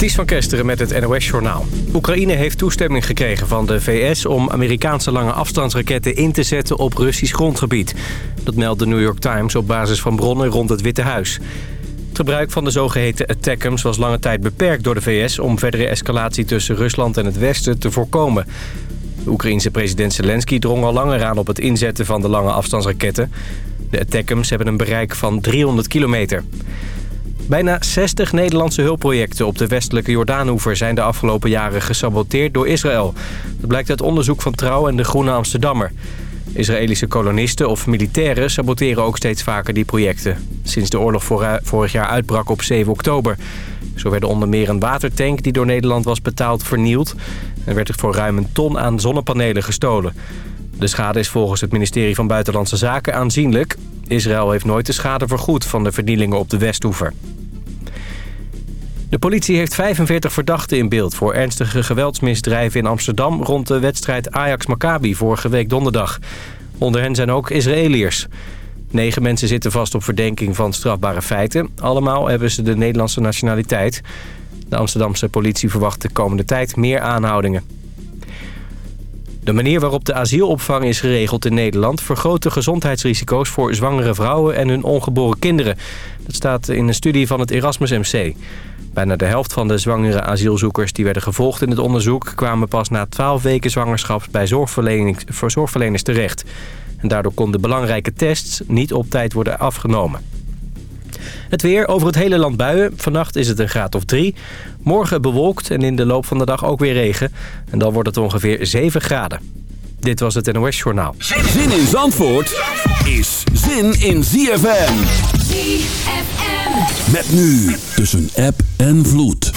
Ties van Kesteren met het NOS-journaal. Oekraïne heeft toestemming gekregen van de VS om Amerikaanse lange afstandsraketten in te zetten op Russisch grondgebied. Dat meldt de New York Times op basis van bronnen rond het Witte Huis. Het gebruik van de zogeheten ATACMS was lange tijd beperkt door de VS... om verdere escalatie tussen Rusland en het Westen te voorkomen. De Oekraïense president Zelensky drong al langer aan op het inzetten van de lange afstandsraketten. De ATACMS hebben een bereik van 300 kilometer. Bijna 60 Nederlandse hulpprojecten op de westelijke Jordaanoever... zijn de afgelopen jaren gesaboteerd door Israël. Dat blijkt uit onderzoek van Trouw en de Groene Amsterdammer. Israëlische kolonisten of militairen saboteren ook steeds vaker die projecten. Sinds de oorlog vorig jaar uitbrak op 7 oktober. Zo werd onder meer een watertank die door Nederland was betaald vernield... en werd er voor ruim een ton aan zonnepanelen gestolen. De schade is volgens het ministerie van Buitenlandse Zaken aanzienlijk. Israël heeft nooit de schade vergoed van de vernielingen op de Westoever. De politie heeft 45 verdachten in beeld voor ernstige geweldsmisdrijven in Amsterdam... rond de wedstrijd Ajax-Maccabi vorige week donderdag. Onder hen zijn ook Israëliërs. Negen mensen zitten vast op verdenking van strafbare feiten. Allemaal hebben ze de Nederlandse nationaliteit. De Amsterdamse politie verwacht de komende tijd meer aanhoudingen. De manier waarop de asielopvang is geregeld in Nederland... vergroot de gezondheidsrisico's voor zwangere vrouwen en hun ongeboren kinderen. Dat staat in een studie van het Erasmus MC. Bijna de helft van de zwangere asielzoekers die werden gevolgd in het onderzoek... kwamen pas na 12 weken zwangerschap bij zorgverleners terecht. En daardoor konden belangrijke tests niet op tijd worden afgenomen. Het weer over het hele land buien. Vannacht is het een graad of 3. Morgen bewolkt en in de loop van de dag ook weer regen. En dan wordt het ongeveer 7 graden. Dit was het NOS Journaal. Zin in Zandvoort is zin in ZFM. ZFM. Met nu tussen app en vloed.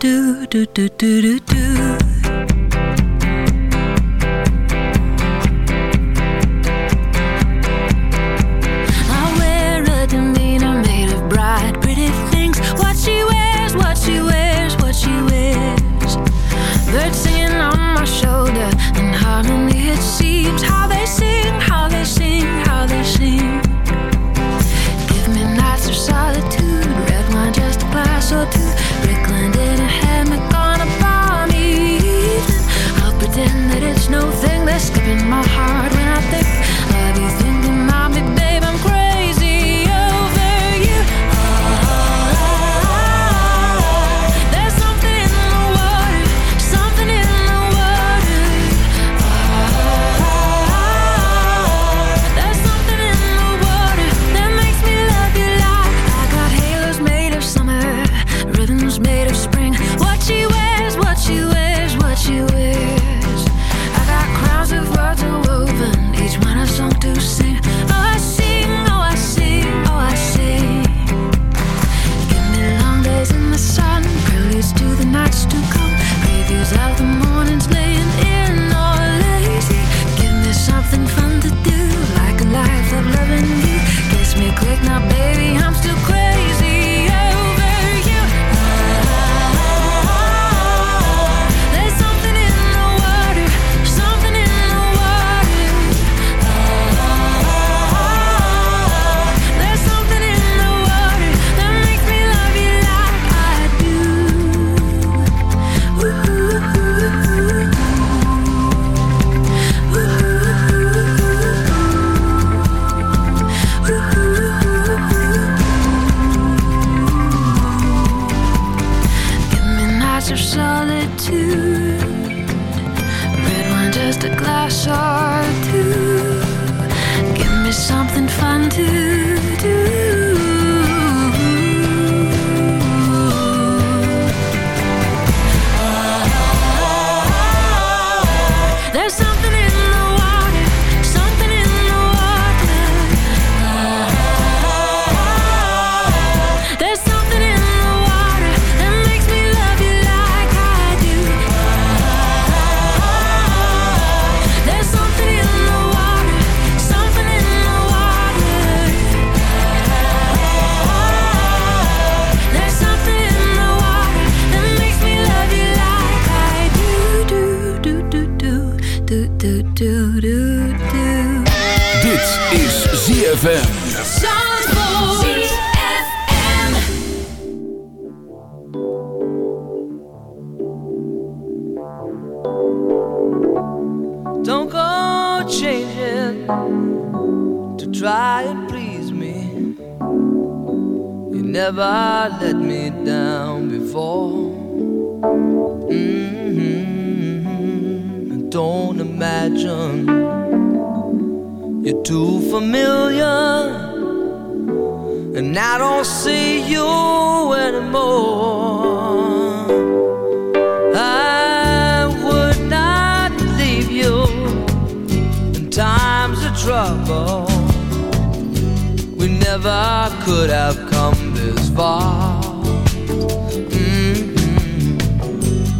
do do do do do do.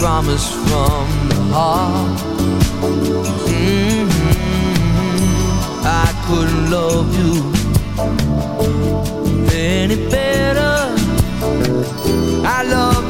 promise from the heart. Mm-hmm. I couldn't love you any better. I love.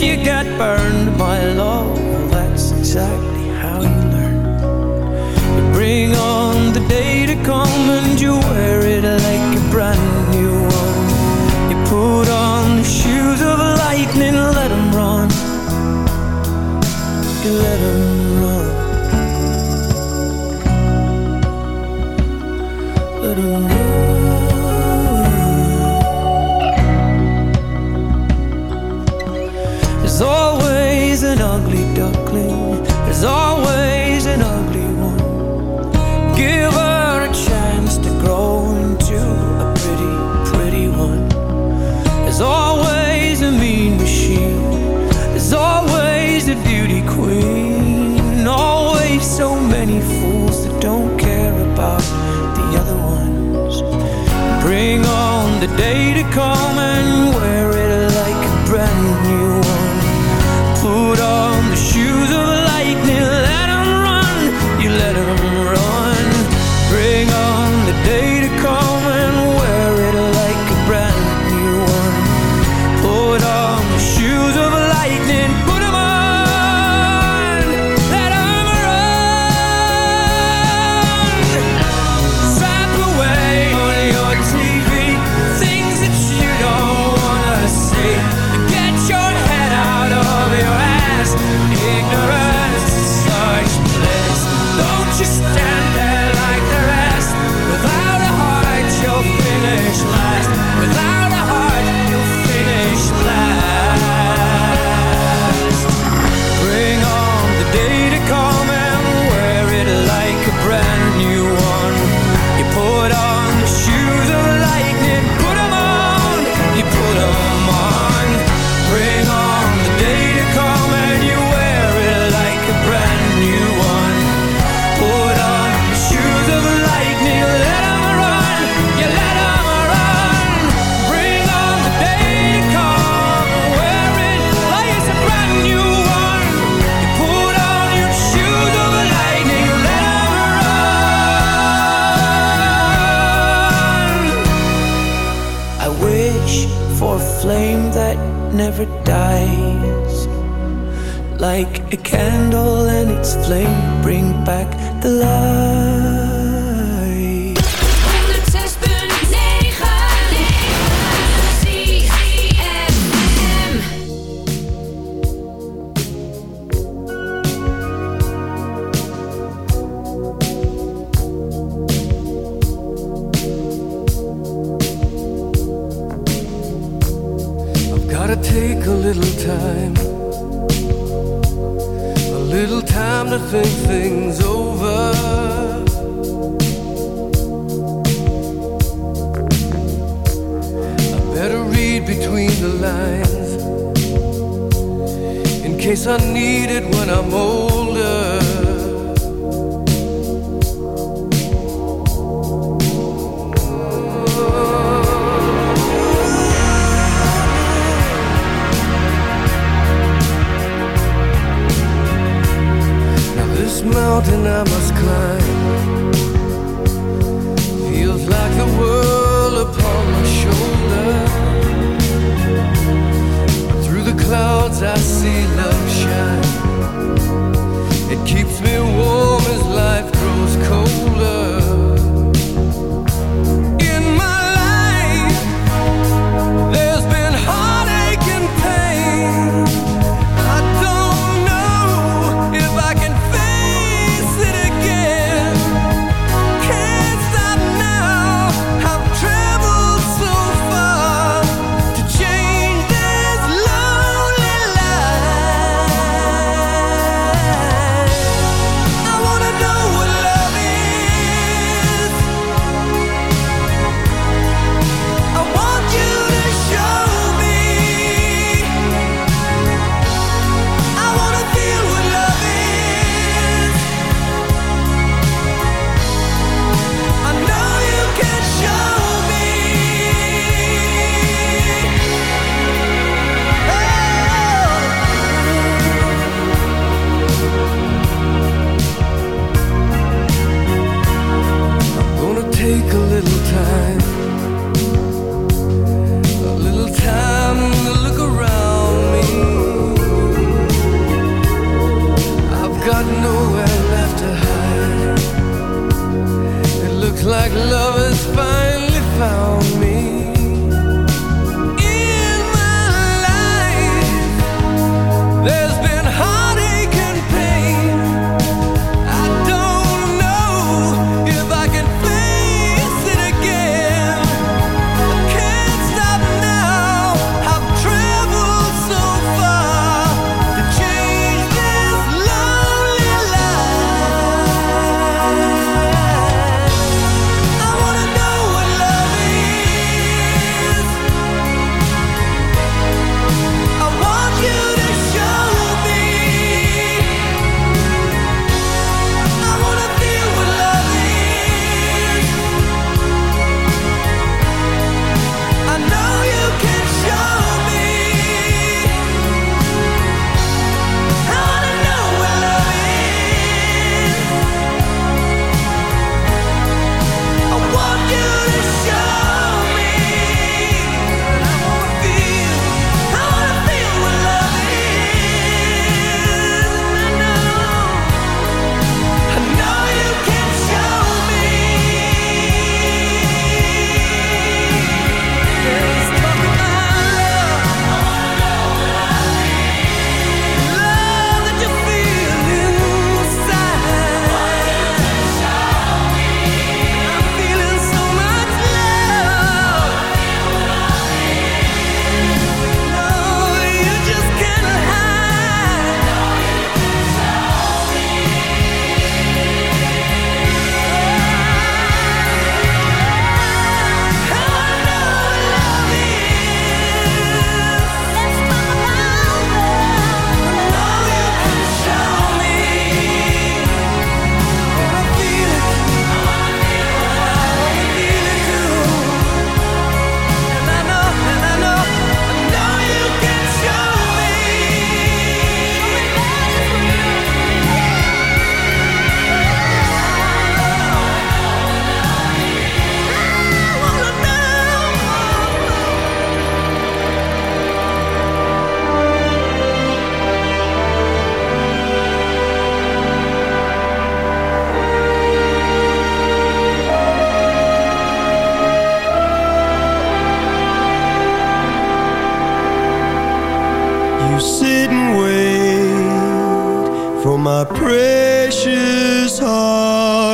if you go. never dies. Like a candle and its flame, bring back the light.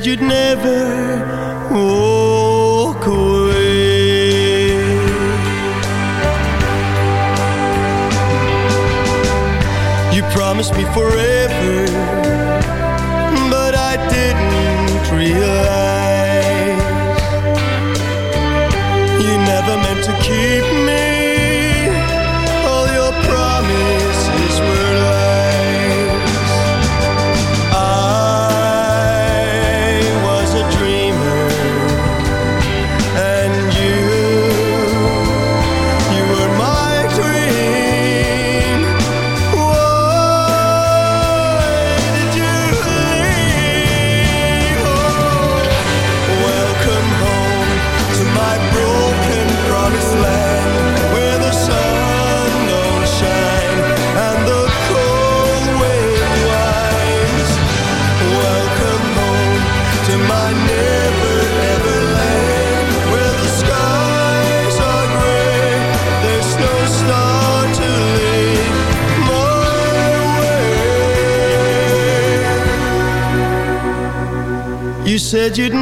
said you'd never said you'd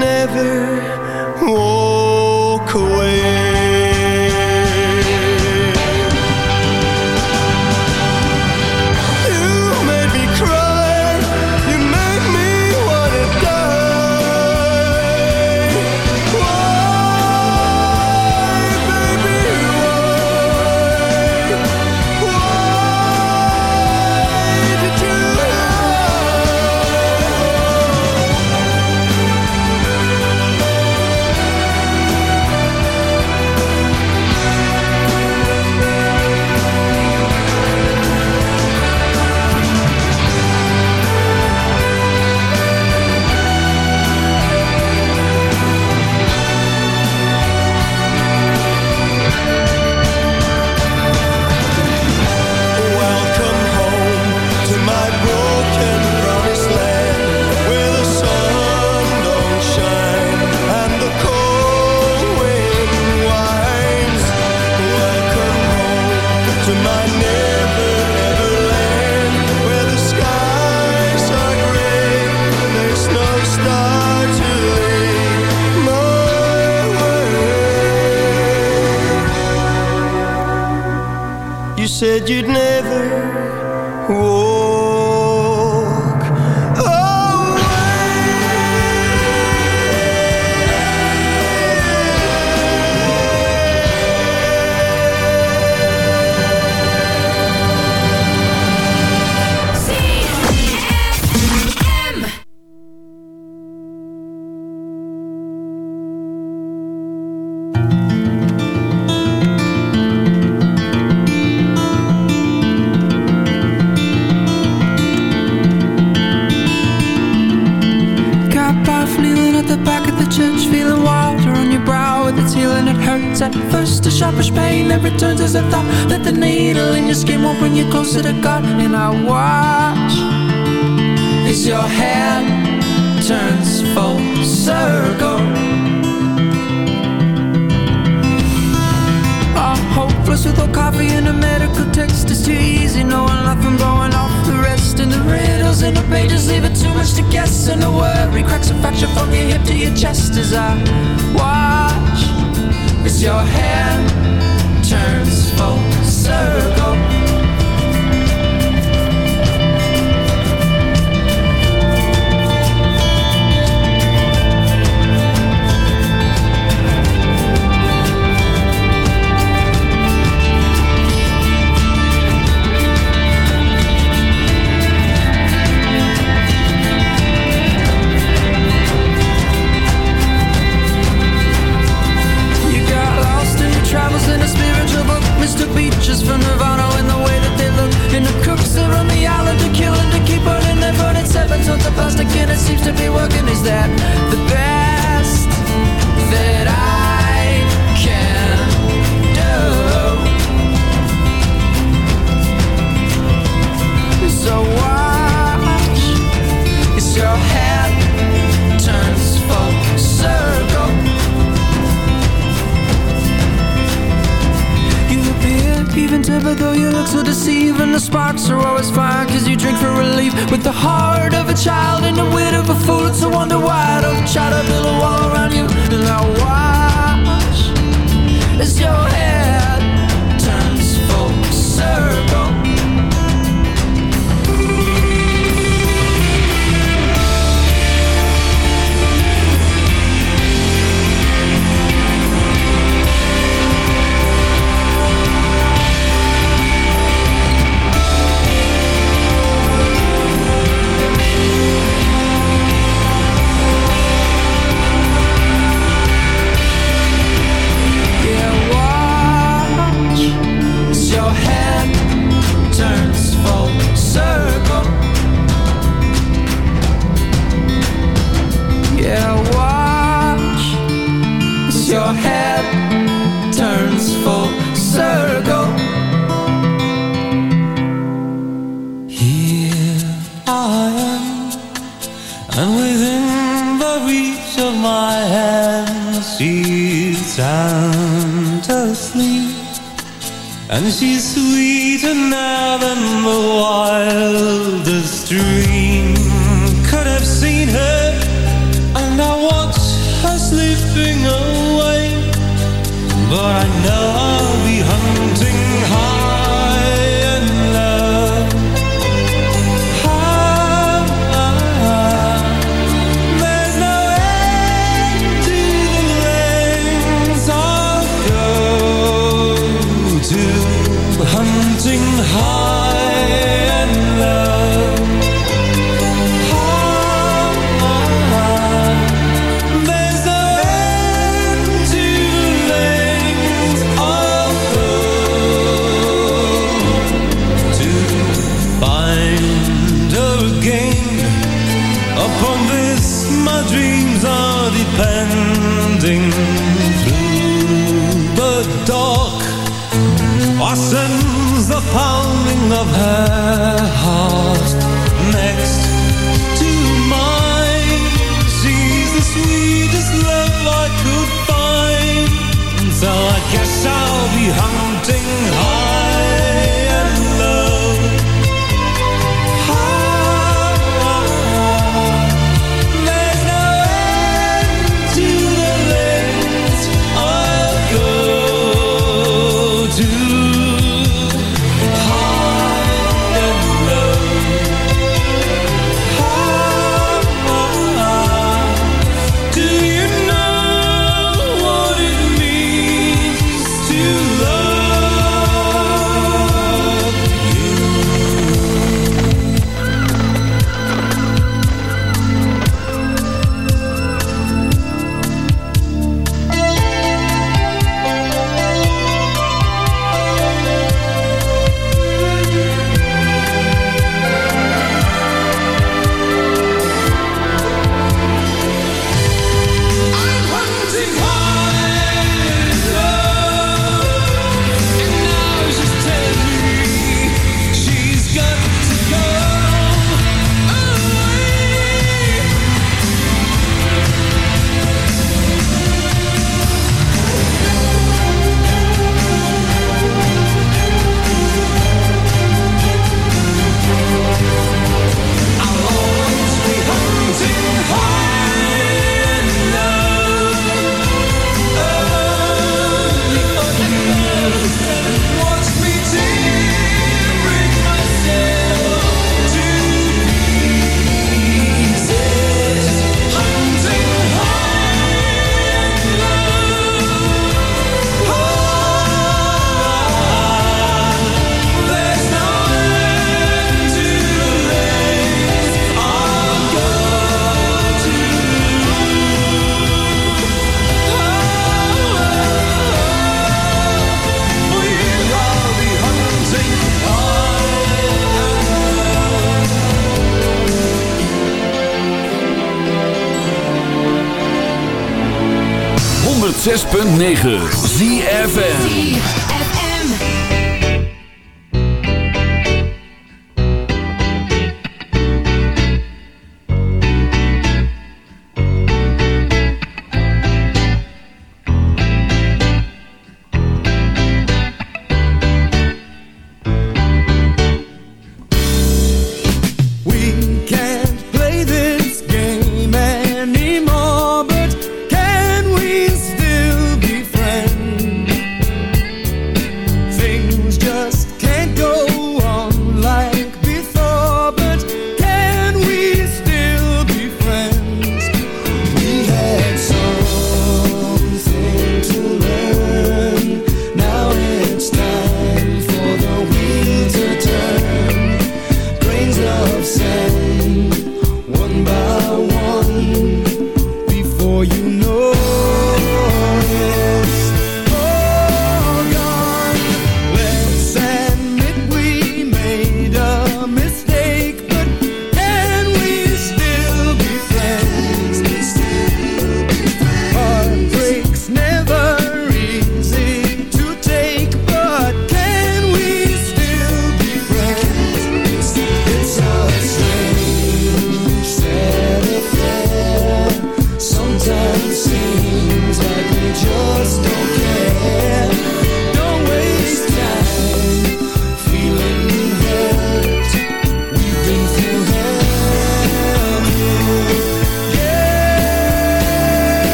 said you'd never. Walk that returns as a thought that the needle in your skin won't bring you closer to God. And I watch as your hand turns full circle. I'm hopeless without coffee and a medical text. It's too easy knowing nothing, blowing off the rest. And the riddles in the pages leave it too much to guess. And the worry cracks a fracture from your hip to your chest as I watch as your hand turns full circle. Slipping away But I know her 9.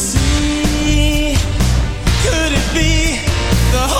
Oversea. Could it be the